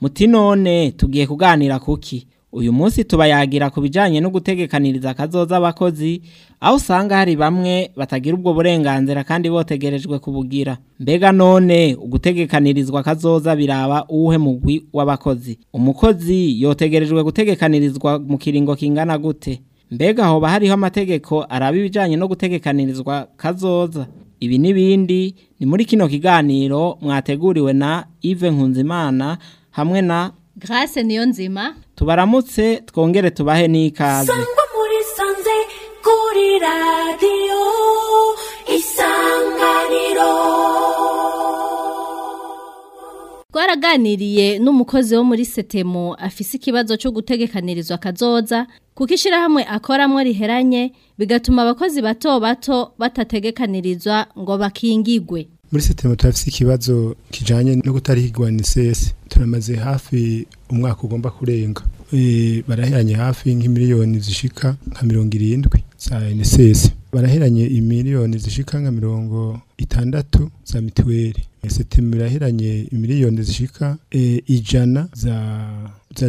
muti none tugiye kuganira kuki uyu munsi tubayagira ku bijyanye no gutegekaniriza akazoza abakozi aho usanga hari bamwe batagira ubwo burenganzira kandi botegerejwe kubugira mbega none ugutegekanirizwa akazoza biraba uwuhe mugwi w'abakozi umukozi yotegerejwe gutegekanirizwa mu kiringo kingana gute mbega hoba hariho amategeko araba ibijyanye no gutegekanirizwa kazoza ibi n'ibindi ni muri kino kiganiro mwateguriwe na Yves Nkunzimana hamwe na Grace niyo nzima tubaramutse twongere tubahe n'ikaze sangwa muri sanze kuri radiyo isanganiro twaraganiriye n'umukozi wo muri setemo afise ikibazo cyo gutegekanirizwa akazoza kuko ishyirahamwe akoramo riheranye bigatuma abakozi bato bato batategekanirizwa ngo bakingigwe muri siteme turafite ikibazo kijyanye no kutarihigwa ni turamaze hafi umwaka ugomba kurenga e, baraheranye hafi nk'imiliyoni zishika nka mirongo irindwi za NSS baraheranye imiliyoni zishika nka mirongo itandatu za mituweli e, siteme iraheranye imiliyoni zishika e, ijana za za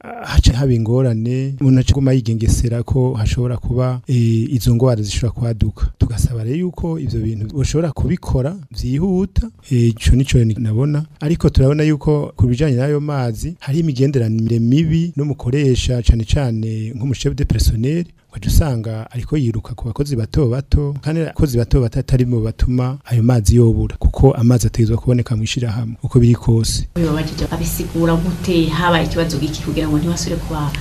haca haba ingorane umuntu acaguma yigengesera ko hashobora kuba eh, izo ndwara zishobora kwaduka tugasaba rero yuko ibyo bintu ushobora kubikora byihuta eh, ico nico nabona ariko turabona yuko ku bijyanye n'ayo mazi hari imigenderanire mibi no akoresha cyane cyane nk'umushefu de personnel wajya usanga ariko yiruka ku bakozi bato bato kandi abakozi bato bato atari mu batuma ayo mazi yobura kuko amazi ategerezwa kuboneka mu ishyirahamwe uko biri kose abisigura gute habaye ikibazo giki kugira ngo ntibasubire kubaha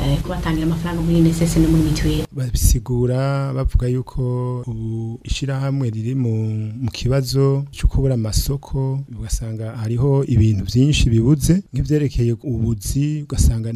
Eh, kubatangira amafaranga muri unicef no muri mituweli babisigura bavuga yuko ubu ishyirahamwe riri mu kibazo cyo kubura amasoko ugasanga hariho ibintu byinshi bibuze nk'ibyerekeye ubuzi ugasanga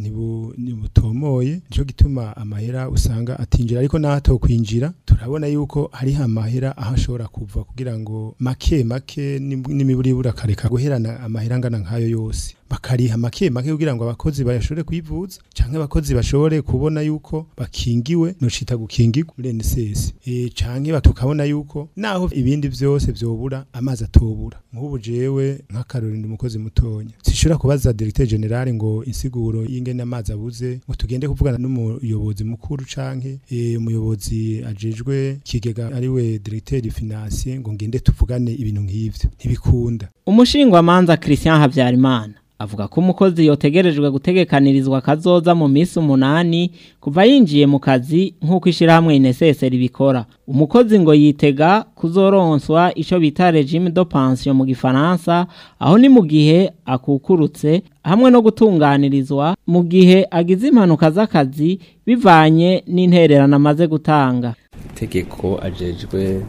ntibutomoye nicyo gituma amahera usanga atinjira ariko n'aho kwinjira turabona yuko hariho amahera aho ashobora kuva kugira ngo make make n'imiburibura akareka guherana amahera angana nk'ayo yose bakariha make make kugira ngo abakozi bashobore kwivuza cyangwa abakozi bashobore kubona yuko bakingiwe nocita gukingirwa muri NSS e, canke batukabona yuko naho ibindi byose byobura amazi atobura nk'ubu jewe nka Caroline umukozi mutonya sishura kubaza directeur Generale ngo insiguro y'ingene amazi abuze ngo tugende kuvugana n'umuyobozi mukuru canke e, umuyobozi ajejwe kigega ariwe directeur financier ngo ngende tuvugane ibintu nk’ibyo ntibikunda umushingwa manza Christian Habyarimana avuga ko umukozi yotegerejwe gutegekanirizwa akazoza mu minsi umunani kuva yinjiye mu kazi nk'uko ishyirahamwe ineseseri bikora umukozi ngo yitega kuzoronswa icyo bita regime de pansiyo mu gifaransa aho ni mu gihe akukurutse hamwe no gutunganirizwa mu gihe agize impanuka z'akazi bivanye n'intererano amaze gutanga itegeko ajejwe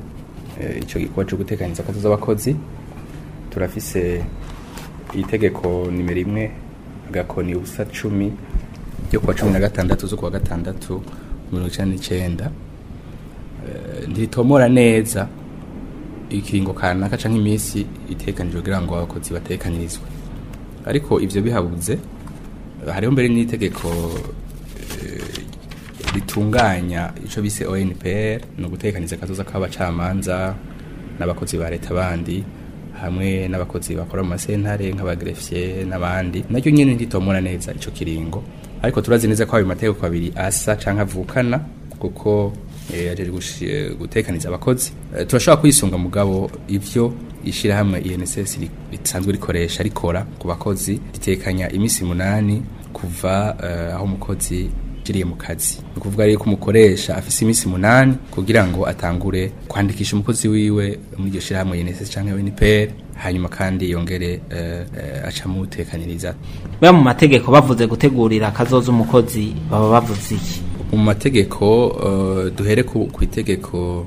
eh, icyo gikorwa cyo gutekaniriza akazi z'abakozi turafise itegeko nimero imwe agakoni ubusa cumi ryo kuwa cumi na gatandatu zo kuwa gatandatu mirongo icyenda n'icyenda eh, ntitomora neza ikiringo kanaka cyangwa iminsi itekanijwe kugira ngo abakozi batekanyirizwe ariko ibyo bihabuze hariho mbere n'itegeko eh, ritunganya icyo bise onpr ni ugutekaniza akatoza k'abacamanza n'abakozi ba leta bandi hamwe n'abakozi bakora mu masentare nk'abagerefiye n'abandi naryo nyine nditomora neza icyo kiringo ariko turazi neza ko ayo mategeko abiri asa canke avukana kuko eh, yaje gutekaniza abakozi eh, turashobora kwisunga mugabo ibyo ishyirahamwe INSS risanzwe rikoresha rikora ku bakozi ritekanya iminsi munani kuva eh, aho umukozi yinjiriye mu kazi ni ukuvuga yuko umukoresha afise iminsi umunani kugira ngo atangure kwandikisha umukozi wiwe muri iryo shyirahamwe UNSS cyangwa UNPR hanyuma kandi yongere eh, eh, aca mu utekaniriza mu mategeko bavuze gutegurira akazoza umukozi baba bavuze iki mu mategeko eh, duhere ku itegeko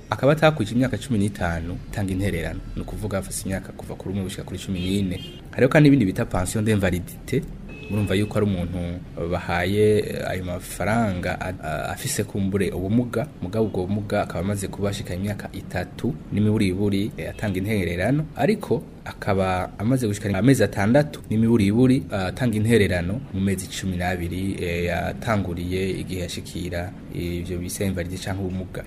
akaba atakwije imyaka cumi n'itanu itanga intererano ni ukuvuga abafite imyaka kuva kuri umwe gushyira kuri cumi n'ine hariho kandi ibindi bita pension d'invalidité murumva yuko ari umuntu bahaye eh, ayo mafaranga afise kumbure ubumuga mugabo ubwo bumuga akaba amaze kubashika imyaka itatu n'imiburiburi eh, atanga intererano ariko akaba amaze gushikana amezi atandatu n'imiburiburi uh, atanga intererano mu mezi cumi 12 uh, yatanguriye igihe yashikira ivyo bisemva cyangwa ubumuga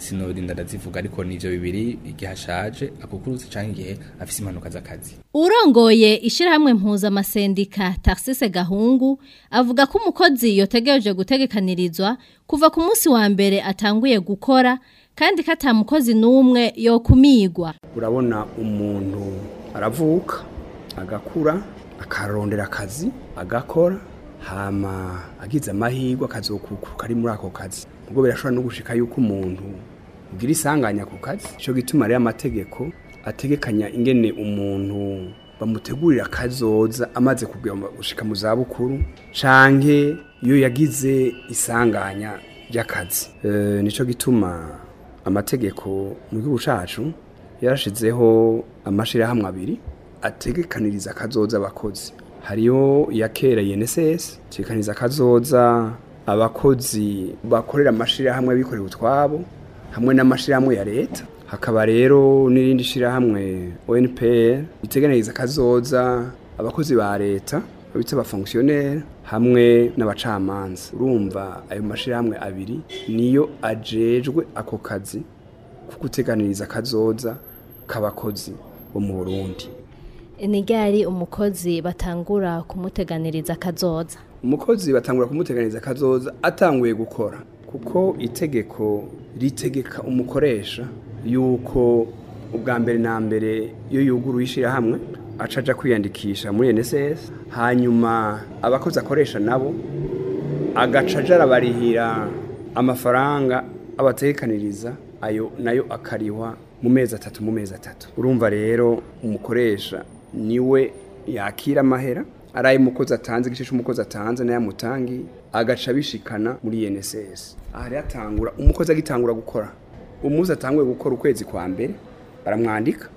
sinorinda ndazivuga ariko nivyo bibiri igihe ashaje akukurutse canke igihe afise impanuka z'akazi urongoye ishirahamwe mpuzamasendika Tarsise Gahungu avuga ko umukozi yotegereje gutegekanirizwa kuva ku munsi wa mbere atanguye gukora kandi kata mukozi n'umwe yo kumigwa urabona umuntu aravuka agakura akarondera akazi agakora hama agize amahirwe akazokukuruka ari muri ako kazi ubwo birashobora no gushika yuko umuntu ugira isanganya ku kazi cyo gituma ari amategeko ategekanya ingene umuntu bamutegurira akazoza amaze gushika mu zabukuru canke iyo yagize isanganya ry'akazi eh, nicyo gituma amategeko mu gihugu cyacu yarashizeho amashyirahamwe abiri ategekaniriza akazoza abakozi hariyo kera UNSS tegekaniriza akazoza abakozi bakorera amashirahamwe bikorera utwabo hamwe n'amashirahamwe ya leta hakaba rero n'irindi shirahamwe ONPR iteganiriza akazoza abakozi ba leta babitse abafonkisiyoneri hamwe n'abacamanza urumva ayo mashirahamwe abiri niyo ajejwe ako kazi ko guteganiriza akazoza k'abakozi bo mu burundi nigari umukozi batangura kumuteganiriza akazoza umukozi batangura kumuteganiriza akazoza atanguye gukora kuko itegeko ritegeka umukoresha yuko ubwa mbere na mbere iyo yuguruye ishyirahamwe acaca kwiyandikisha muri NSS hanyuma abakozi akoresha nabo agaca arabarihira amafaranga abatekaniriza ayo nayo akariwa mu mezi atatu mu mezi atatu urumva rero umukoresha niwe yakira amahera ari umukozi atanze igice cy'umukozi atanze n'ayamutangi agaca abishikana muri NSS aha rero atangura umukozi agitangura gukora umuzi atanguye gukora ukwezi kwa mbere baramwandika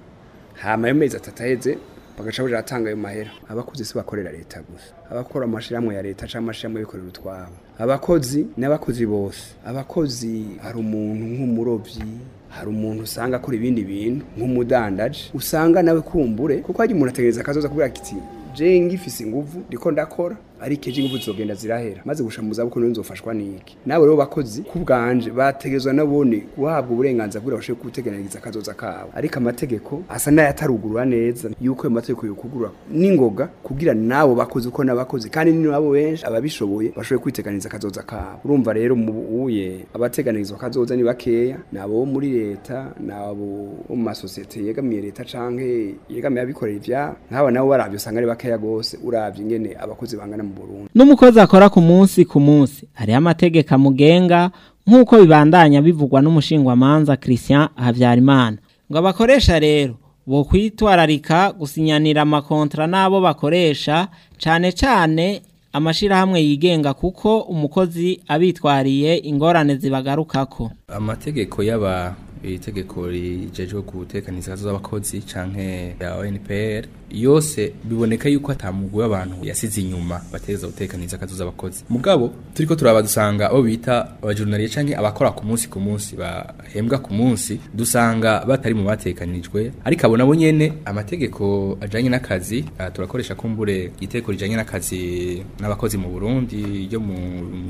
hama ayo mezi atatu aheze bagaca bajya atanga ayo mahera abakozi si bakorera leta gusa abakora amashyirahamwe ya leta cyangwa amashyirahamwe y'abikorera utwabo abakozi n’abakozi bose abakozi hari umuntu nk'umurobyi hari umuntu usanga akora ibindi bintu nk'umudandaje usanga nawe kumbure kuko hari umuntu ategereza akazoza kubwira ati jenge ngifise inguvu ndiko ndakora ari ikeje ingufu zizogenda zirahera maze gusha mu zabukuru nzofashwa niki nawe rero bakozi kubganje bategezwa nabone guhabwa uburenganzira bwo bashe guteganiriza akazoza kabo ariko amategeko asa n'ayatarugurura neza yuko ayo mategeko yokugurura ningoga kugira nabo bakozi uko nabakozi kandi ni nabo benshi ababishoboye bashoboye kwiteganiriza akazoza kabo urumva rero mu uye abateganirizwa akazoza ni bakeya nabo muri leta nabo mu masosiyete yegamiye leta canke yegamiye abikorera ivya nkaba nabo baravyo usanga ari bakeya gose uravye ingene abakozi bangana Burundi n'umukozi akora ku munsi ku munsi hariho amategeko amugenga nk'uko bibandanya bivugwa n'umushingwamanza Christian Habyarimana ngo abakoresha rero bo kwitwararika gusinyanira amakontra n'abo bakoresha cyane cyane amashyirahamwe yigenga kuko umukozi abitwariye ingorane zibagaruka ko amategeko y'aba itegeko rijeje gutekaniza z'abakozi canke ya ONPR yose biboneka yuko atamugwi w'abantu yasize inyuma bateza gutekaniza kazo z'abakozi mugabo turiko turaba dusanga abo bita abajurnaliye canke abakora ku munsi ku munsi bahembwa ku munsi dusanga batari mu batekanijwe ariko abona bo nyene amategeko ajanye n'akazi ah, turakoresha kumbure iteko rijanye n'akazi n'abakozi mu Burundi ryo mu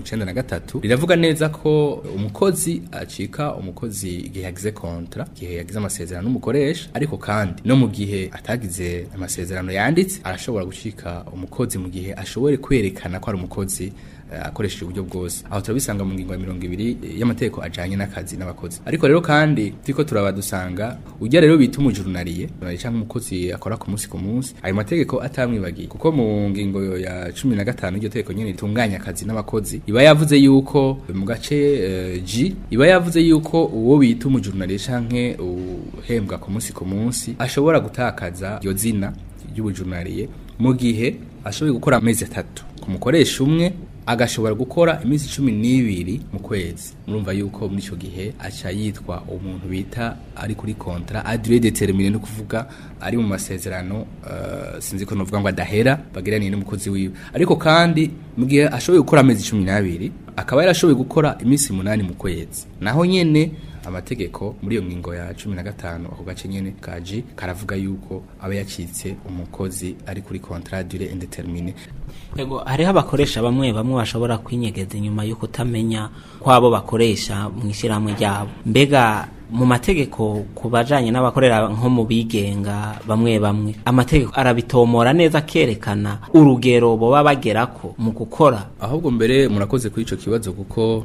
93 riravuga neza ko umukozi acika umukozi igihe yagize kontra igihe yagize amasezerano n'umukoresha ariko kandi no mu gihe atagize amasezerano yanditse arashobora gucika umukozi mu gihe ashobore kwerekana ko ari umukozi Eh, akoresheje uburyo bwose aho turabisanga mu ngingo ya mirongo ibiri eh, y'amategeko ajyanye n'akazi n'abakozi ariko rero kandi turiko turabadusanga ujya rero bita umujurunariye cyangwa umukozi akora ku munsi ku munsi ayo mategeko atamwibagiye kuko mu ngingo ya cumi na gatanu y'iryo tegeko nyine ritunganya akazi n'abakozi iba yavuze yuko eh, mu gace G iba yavuze yuko uwo bita umujurunariye canke uhembwa ku munsi ku munsi ashobora gutakaza iryo zina ry'ubujurunariye mu gihe ashoboye gukora amezi atatu ku mukoresha umwe agashobora gukora iminsi cumi n'ibiri mu kwezi murumva yuko muri icyo gihe aca yitwa umuntu bita ari kuri kontra adire determine no kuvuga ari mu masezerano uh, sinzi ko novuga ngo adahera bagiraniye n'umukozi wiwe ariko kandi mu gihe ashoboye gukora amezi cumi n'abiri akaba yarashoboye gukora iminsi munani mu kwezi naho nyene amategeko muri iyo ngingo ya cumi na gatanu ako gace nyene kaji karavuga yuko aba yacitse umukozi ari kuri contrat durée indeterminée yego hariho abakoresha bamwe bamwe bashobora kwinyegeza inyuma yo kutamenya kwabo bakoresha mu ishyirahamwe ryabo mbega mu mategeko ku bajyanye n'abakorera nko mu bigenga bamwe bamwe amategeko arabitomora neza akerekana urugero baba bagera ko mu gukora ahubwo mbere murakoze kuri icyo kibazo kuko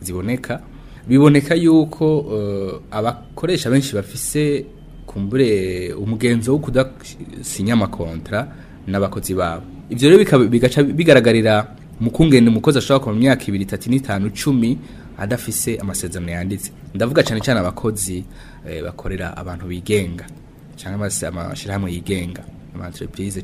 ziboneka biboneka yuko eh, abakoresha benshi bafise kumbure umugenzo wo kudasinya amakontra n'abakozi babo ibyo rero bigaca bigaragarira mu kungena umukozi ashobora kuva mu myaka ibiri itatu n'itanu cumi adafise amasezerano yanditse ndavuga cyane cyane abakozi eh, bakorera abantu bigenga cyangwa amashyirahamwe yigenga ama entreprise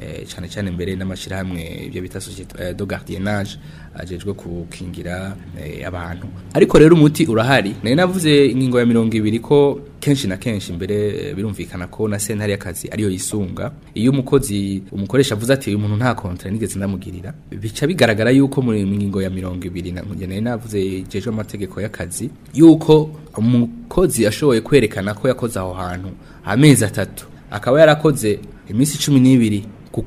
Eh, cyane cyane imbere n'amashyirahamwe ibyo bita sosiyete eh, do gardiennage agejwe gukingira eh, abantu ariko rero umuti urahari nari navuze ingingo ya mirongo ibiri ko kenshi na kenshi mbere birumvikana ko na sentare y'akazi ariyo yisunga iyo umukozi umukoresha avuze ati uyu muntu nta kontra nigeze ndamugirira bica bigaragara yuko muri ngingo ya mirongo ibiri nari navuze igejwe amategeko y'akazi yuko umukozi ashoboye kwerekana ko yakoze aho hantu amezi atatu akaba yarakoze iminsi cumi n'ibiri ku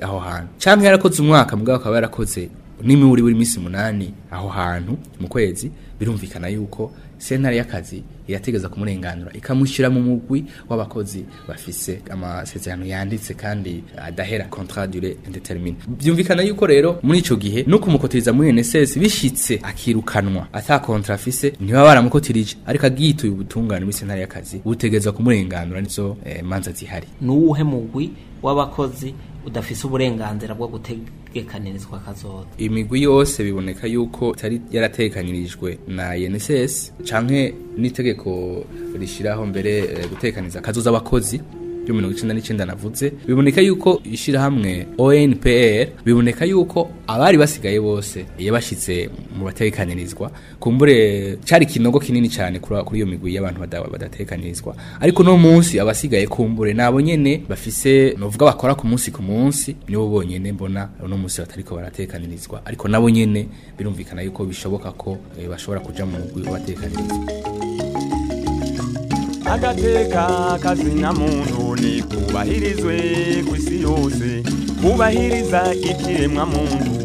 aho hantu cyangwa yarakoze umwaka mugabo akaba yarakoze n'imiwe uri buri minsi munani aho hantu mu kwezi birumvikana yuko sentare y'akazi irategeza kumurenganura ikamushyira mu mugwi w'abakozi bafise amasezerano yanditse kandi adahera contrat durée indeterminée byumvikana yuko rero muri ico gihe no kumukotiriza muri NSS bishitse akirukanwa ata contrat afise niba baramukotirije ariko agituye ubutungane muri sentare y'akazi butegeza kumurenganura nizo eh, manza zihari nuwuhe mugwi w'abakozi udafise uburenganzira bwo gutegekanirizwa kazoza imigwi yose biboneka yuko itari yaratekanyirijwe na UNSS canke n'itegeko rishiraho mbere eh, gutekaniza kazoza abakozi byo mirongo icyenda n'icyenda navutse biboneka yuko ishyirahamwe ONPR biboneka yuko abari basigaye bose iyo bashyitse mu batekanirizwa kumbure cyari ikinogo kinini cyane kuri iyo migwi y'abantu badatekanirizwa ariko no munsi abasigaye kumbure nabo nyene bafise novuga bakora ku munsi ku munsi nibo bonyene mbona no munsi batariko baratekanirizwa ariko nabo nyine birumvikana yuko bishoboka ko eh, bashobora kujya mu mugwi wabatekanirizwa agateka kazina muntu ni kubahirizwe ku isi yose kubahiriza ikiremwa muntu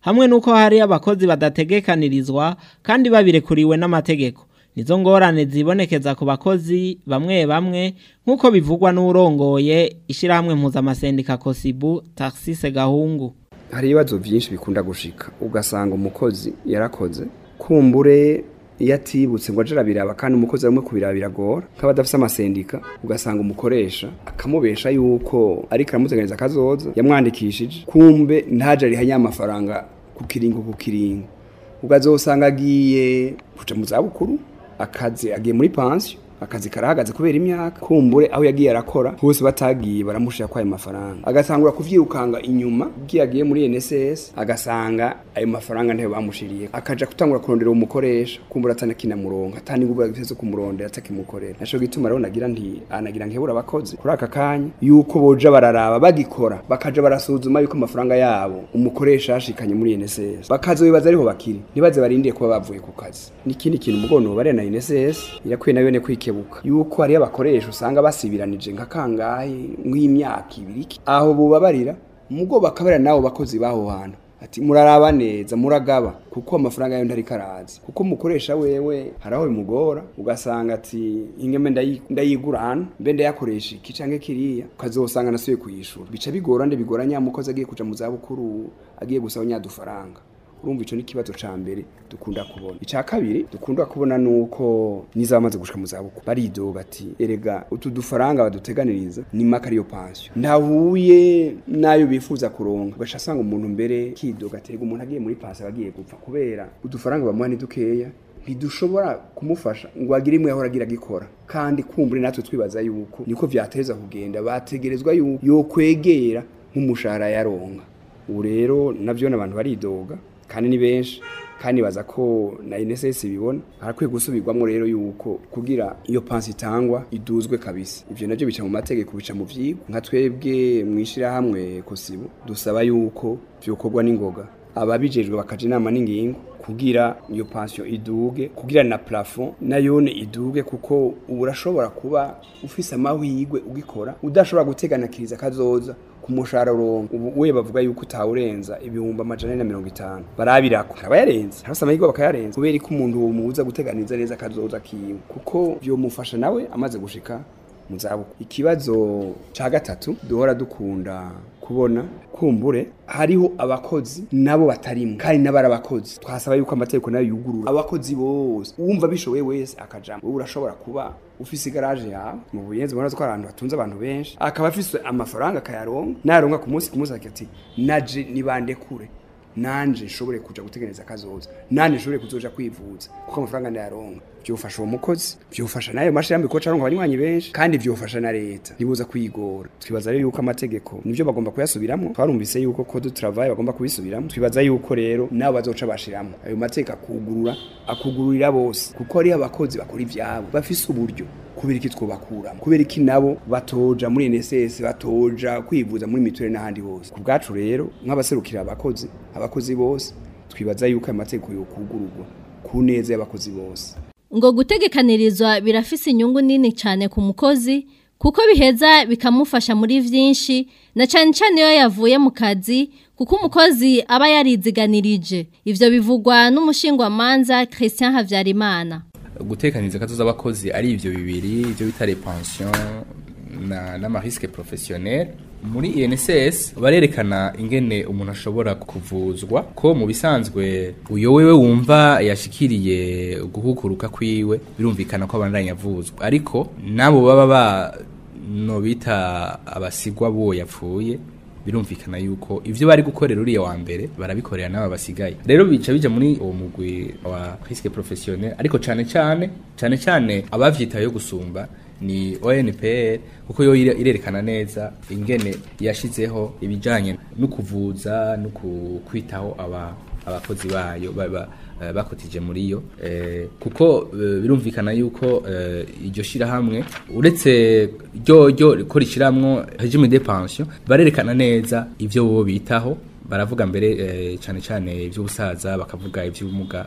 hamwe nuko hari abakozi badategekanirizwa kandi babirekuriwe n'amategeko nizo ngorane zibonekeza ku bakozi bamwe bamwe nk'uko bivugwa n'urongoye ishyirahamwe mpuzamasendika kosibu taxise gahungu hari ibibazo byinshi bikunda gushika ugasanga umukozi yarakoze kumbure iyo atibutse ngo ajye arabiraba kandi umukozi arimo kubiraba biragora nk'aba adafite amasendika ugasanga umukoresha akamubesha yuko ariko aramuteganyiriza akazoza yamwandikishije kumbe ntajya ariha nyamafaranga ku kiringo ku kiringo ubwo agiye kuca mu zabukuru akazi agiye muri pansiyo akazi karahagaze kubera imyaka kumbure aho yagiye arakora hose batagiye kwa kwayo mafaranga agasangura kuvyirukanga inyuma bwiyagiye muri NSS agasanga ayo mafaranga ntayo bamushiriye akajya gutangura kurondera umukoresha kumbura atana kinamuronka atani ngubura giteze kumurondera atakimukorera naco gituma rero nagira nti anagira ah, nkebura abakozi kuri aka kanya yuko boja bararaba bagikora bakajya barasuzuma yuko amafaranga yabo umukoresha yashikanye muri NSS bakazobibaza ariho bakiri ntibaze barindiye kuba bavuye ku kazi nikindi kintu mugono barena NSS irakwiye nayo ne kwiki gukebuka yuko hariyo abakoresha usanga basibiranije nka kangahe nk'imyaka ibiri aho bubabarira mugo bakabarira n'abo bakozi b'aho hantu ati muraraba neza muragaba kuko amafaranga yayo arazi kuko umukoresha wewe haraho bimugora ugasanga ati ingeme ndayigura hano mbe ndayakoresha iki cyangwa kiriya ukazosanga nasubiye kuyishura bica bigorane bigora nyamukozi agiye kuca mu zabukuru agiye gusaba nyadufaranga urumva icyo ni ikibazo cya mbere dukunda kubona icya kabiri dukunda kubona ni uko n'izamaze gushika mu zabukuru baridoba bati erega utu dufaranga baduteganiriza ni maka ariyo pansiyo ntahuye n'ayo bifuza kuronga ugaca asanga umuntu mbere kidoga atega umuntu agiye muri pansiyo aba agiye gupfa kubera udufaranga bamuha ni dukeya ntidushobora kumufasha ngo agire imwe yahora agira agikora kandi kumbure natwe twibaza yuko niko byateza kugenda bategerezwa yo kwegera nk'umushahara yaronga ubu rero nabyo n'abantu baridoga kandi ni benshi kandi baza ko na NSS bibona harakwiye gusubirwamo rero yuko kugira iyo pansi itangwa iduzwe kabisa Ibyo nabyo bica mu mategeko bica mu vyigwa nka twebwe mwishira hamwe kosibo dusaba yuko vyokorwa n'ingoga ababijejwe bakaje inama n'ingingo kugira iyo pansiyo iduge kugira na plafond nayone iduge kuko urashobora kuba ufise amahirwe ugikora udashobora guteganakiriza kazoza ku mushahara we bavuga yuko utawurenza ibihumbi amajana na mirongo itanu barabirako akaba yarenze arose amahirwe bakayarenza kubera ko umuntu uwo muza guteganiza neza kazoza kiwe kuko vyomufasha nawe amaze gushika mu zabukuru ikibazo cya gatatu duhora dukunda kubona kumbure hariho abakozi nabo batarimo kandi nabara abakozi twasaba yuko amategeko nayo yugurura abakozi bose wumva bishoboye wese akajamo wowe urashobora kuba ufise igaraje yawe mu buyenzi murazi ko abantu batunze abantu benshi akaba afise amafaranga akayaronga nayaronga ku munsi ku munsi akati naje nibande kure nanje nshobore kuja gutegereza kazoza nanje nshobore kuzoja kwivuza kuko amafaranga ndayaronka byofasha uwo mukozi byofasha nayo mashami ko caronka abanywanyi benshi kandi byofasha na leta nibuza kwigora twibaza rero yuko amategeko nivyo bagomba kuyasubiramo twarumvise yuko code travail bagomba kubisubiramo twibaza yuko rero nabo bazoca bashiramo ayo mategeko akugurura akugururira bose kuko ari abakozi bakora ivyabo bafise uburyo kubera iki twobakuramo kubera iki nabo batoja muri NSS batoja kwivuza muri miture n'ahandi hose ku bwacu rero nk'abaserukira abakozi abakozi bose twibaza yuko amategeko yo kugururwa ku neza y'abakozi bose ngo gutegekanirizwa birafise inyungu nini cyane ku mukozi kuko biheza bikamufasha muri byinshi na cyane cyane iyo yavuye mu kazi kuko umukozi aba yariziganirije ibyo bivugwa n'umushingwamanza Christian Habyarimana. gutekaniza akatuza z’abakozi ari ibyo bibiri ibyo bita repansiyo n'amarisike porofesiyoneri muri INSS barerekana ingene umuntu ashobora kuvuzwa ko mu bisanzwe uyo wewe wumva yashikiriye guhuguruka kwiwe birumvikana ko abandanya avuzwa ariko nabo baba ba no bita abasigwa bo yapfuye birumvikana yuko ivyo bari gukorera uriya wa mbere barabikorera n'aba basigaye rero bica bija muri uwo mugwi wa risque professionnel ariko cane cane cane cane yo gusumba ni ONPR kuko yo irerekana neza ingene yashizeho ibijanye no kuvuza no kwitaho aba abakozi bayo baba Eh, bakotije muri yo eh, kuko eh, birumvikana yuko iryo shirahamwe uretse ryo ryo rikora regime de pension barerekana neza ivyo bo bitaho baravuga mbere eh, cyane cyane iby'ubusaza bakavuga iby'ubumuga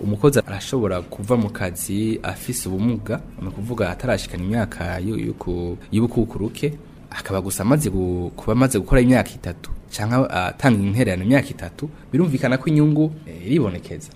umukozi arashobora kuva mu kazi afise ubumuga ni ukuvuga atarashikana imyaka y'ubukukuruke akaba gusa amaze kuba amaze gukora imyaka itatu cyangwa ah, atanga intererano imyaka itatu birumvikana ko inyungu eh, iribonekeza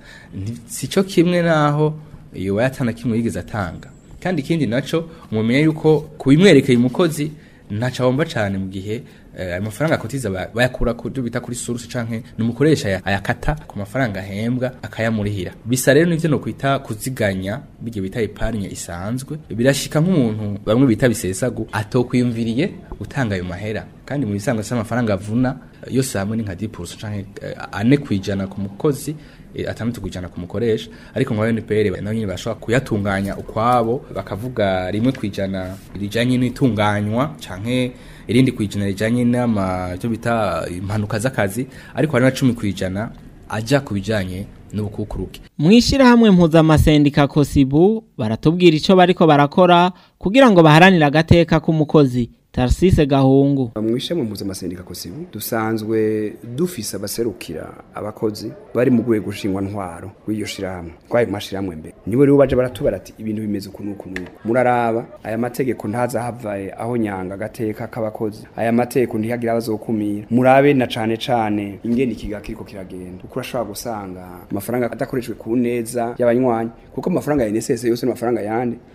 si cyo kimwe n'aho iyo wayatanga kimwe yigeze atanga kandi ikindi nacyo mumenya yuko kubimwerekeye umukozi ntacabomba cyane mu gihe eh, ayo mafaranga akotiza bayakura ku bita kuri source canke numukoresha ayakata ku mafaranga ahembwa akayamurihira bisa rero nivyo no kwita kuziganya bige bita epargne isanzwe birashika nk'umuntu bamwe bita bisesagu atokwiyumviriye gutanga ayo mahera kandi mu bisanzwe cy'amafaranga avuna yose hamwe ni nka 10% canke 4 eh, kwijana ku mukozi Eh, atandatu ku ku mukoresha ariko nka UNPR nayo nyine bashobora kuyatunganya ukwabo bakavuga rimwe ku ijana rijanye n'itunganywa canke irindi ku rijyanye rijanye n'ama cyo bita impanuka z'akazi ariko hari na 10 ku ajya ku bijanye n'ubukukuruke mwishirahamwe mpuzamasendika kosibu baratubwira icyo bariko barakora kugira ngo baharanire agateka k'umukozi tarisise gahungu mu mwishami mpuzamahanga kosibu dusanzwe dufise abaserukira abakozi bari mu rwego nshingwantwaro rw'iyo shyirahamwe twaye mu mashyirahamwe mbere nibo rero baje baratubara ati ibintu bimeze ukuntu ukuntu muraraba aya mategeko ntazahavaye aho nyanga gateka k'abakozi aya mategeko ntihagire abazokumira murabe na cane cane ingenda ikiga kiriko kiragenda kuko urashobora gusanga amafaranga adakoreshwe ku neza y'abanywanyi kuko amafaranga ya NSS yose amafaranga yandi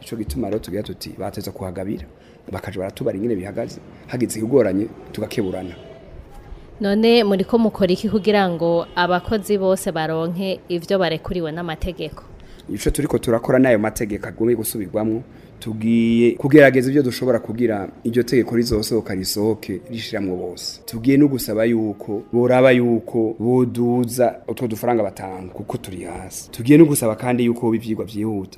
nico gituma rero tugira tuti bateza kuhagabira bakaje baratubara ingene bihagaze hagize igoranye tugakeburana none muri ko mukora iki kugira ngo abakozi bose baronke ibyo barekuriwe n'amategeko icyo turi ko turakora n'ayo mategeko agomba gusubirwamo tugiye kugerageza ibyo dushobora kugira iryo tegeko rizosohoka risohoke rishyiramo bose tugiye no gusaba yuko boraba yuko boduza utwo dufaranga batanga kuko turi hasi tugiye no gusaba kandi yuko ibyigwa byihuta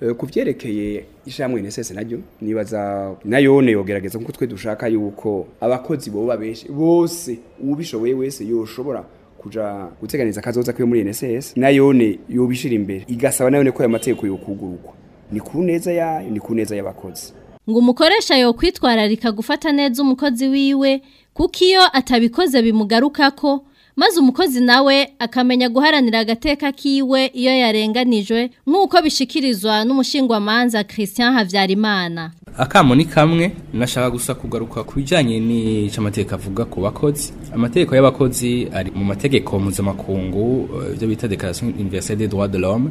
eh, ku byerekeye ishyirahamwe nesese naryo nibaza nayo yogerageza kuko twe dushaka yuko abakozi bo benshi bose ubishoboye wese yoshobora kuja guteganiza akazoza kwe muri NSS nayone yobishira imbere igasaba nayone ko aya mateko yokugurukwa ni ku neza yayo ni ku neza y'abakozi ngo umukoresha yo kwitwararika gufata neza umukozi wiwe kuko iyo atabikoze bimugaruka ko, maze umukozi nawe akamenya guharanira agateka kiwe iyo yarenganijwe nk'uko bishikirizwa n'umushingwamanza Christian Havyarimana akamo ni kamwe nashaka gusa kugaruka ku bijyanye n'icyo amateka avuga ku bakozi amategeko y'abakozi ari mu mategeko mpuzamakungu eh, ibyo bita dekarasiyo de droit de l'homme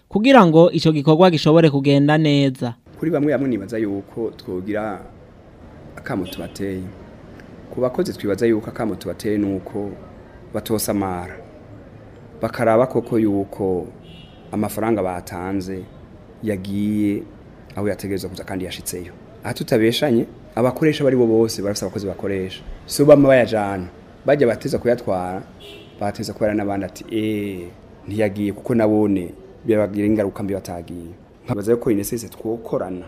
kugira ngo icyo gikorwa gishobore kugenda neza kuri bamwe bamwe nibaza yuko twogira akamo tubateye ku bakozi twibaza yuko akamo tubateye nuko batosamara bakaraba koko yuko amafaranga batanze yagiye aho yategereza kuza kandi yashyitseyo aha tutabeshanye abakoresha bari bo bose barafite abakozi bakoresha so bama bayajana bajya bateza kuyatwara bateza kubera n'abandi ati eee eh, ntiyagiye kuko nabone bibagira ingaruka mbi batagiye nkabaza yuko inesese twokorana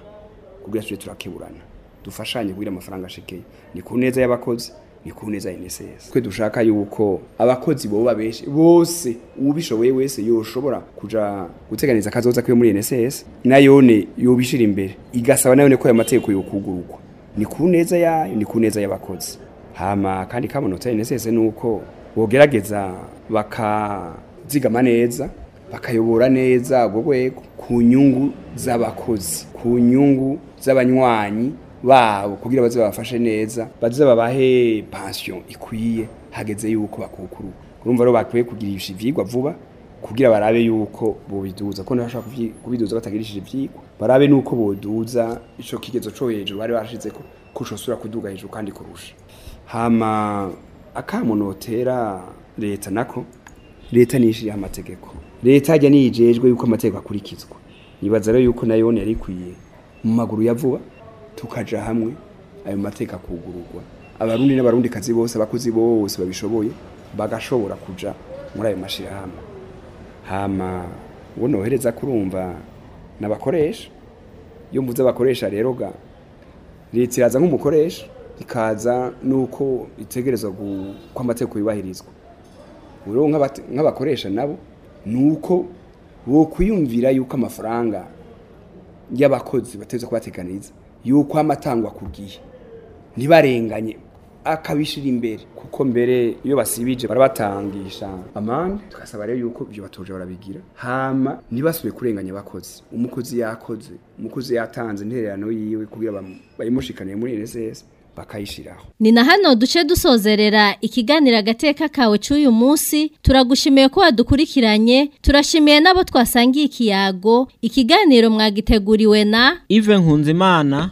kugira tujye turakeburana dufashanye kugira amafaranga ashikeyo ni ku neza y'abakozi ni ku neza inesesi twe dushaka yuko abakozi bo babeshi bose ubishoboye wese yoshobora kuja guteganiza akazoza kwe muri inesesi nayone yobishira imbere igasaba nayone ko amategeko yokugurukwa ni ku neza yayo ni ku neza y'abakozi hama kandi kamunota inesesi uko bogerageza bakazigama neza bakayobora neza ku nyungu z'abakozi ku nyungu z'abanywanyi babo kugira baze babafashe neza baze babahe pansiyo ikwiye hageze yuko bakukuru urumva rero bakwiye kugirisha ibyigwa vuba kugira barabe yuko bubiduza ko ntibashobora kubiduza batagirishije ibyigwa barabe nuko buduza icyo kigezo cyo hejuru bari barashize ko kushosura kuduga hejuru kandi kurusha hama akamunotera leta nako leta nishiriye amategeko leta ajya niyijejwe yuko amategeko akurikizwa nibaza rero yuko nayo yari ikwiye mu maguru ya vuba tukaja hamwe ayo mateka kugurugwa abarundi n'abarundikazi bose abakozi bose babishoboye bagashobora kuja muri ayo mashyirahamwe hama uwo nohereza kurumva n'abakoresha iyo mvuze abakoresha rero ga leta iraza nk'umukoresha ikaza nuko itegereza ko amategeko yubahirizwa rero nk'abakoresha nabo ni uko bo kwiyumvira yuko amafaranga y'abakozi bateza kubateganiza yuko amatangwa ku gihe ntibarenganye akabishira imbere kuko mbere iyo basibije barabatangisha amande tukasaba rero yuko ibyo batuje barabigira hama ntibasubire kurenganya abakozi umukozi yakoze umukozi yatanze intererano yiwe kugira bayimushikaniye muri NSS bakayishyiraho ni na hano duce dusozerera ikiganiro agateka kawe cy'uyu munsi turagushimiye ko wadukurikiranye turashimiye n'abo twasangiye ikiyago ikiganiro mwagiteguriwe na ive nkunzimana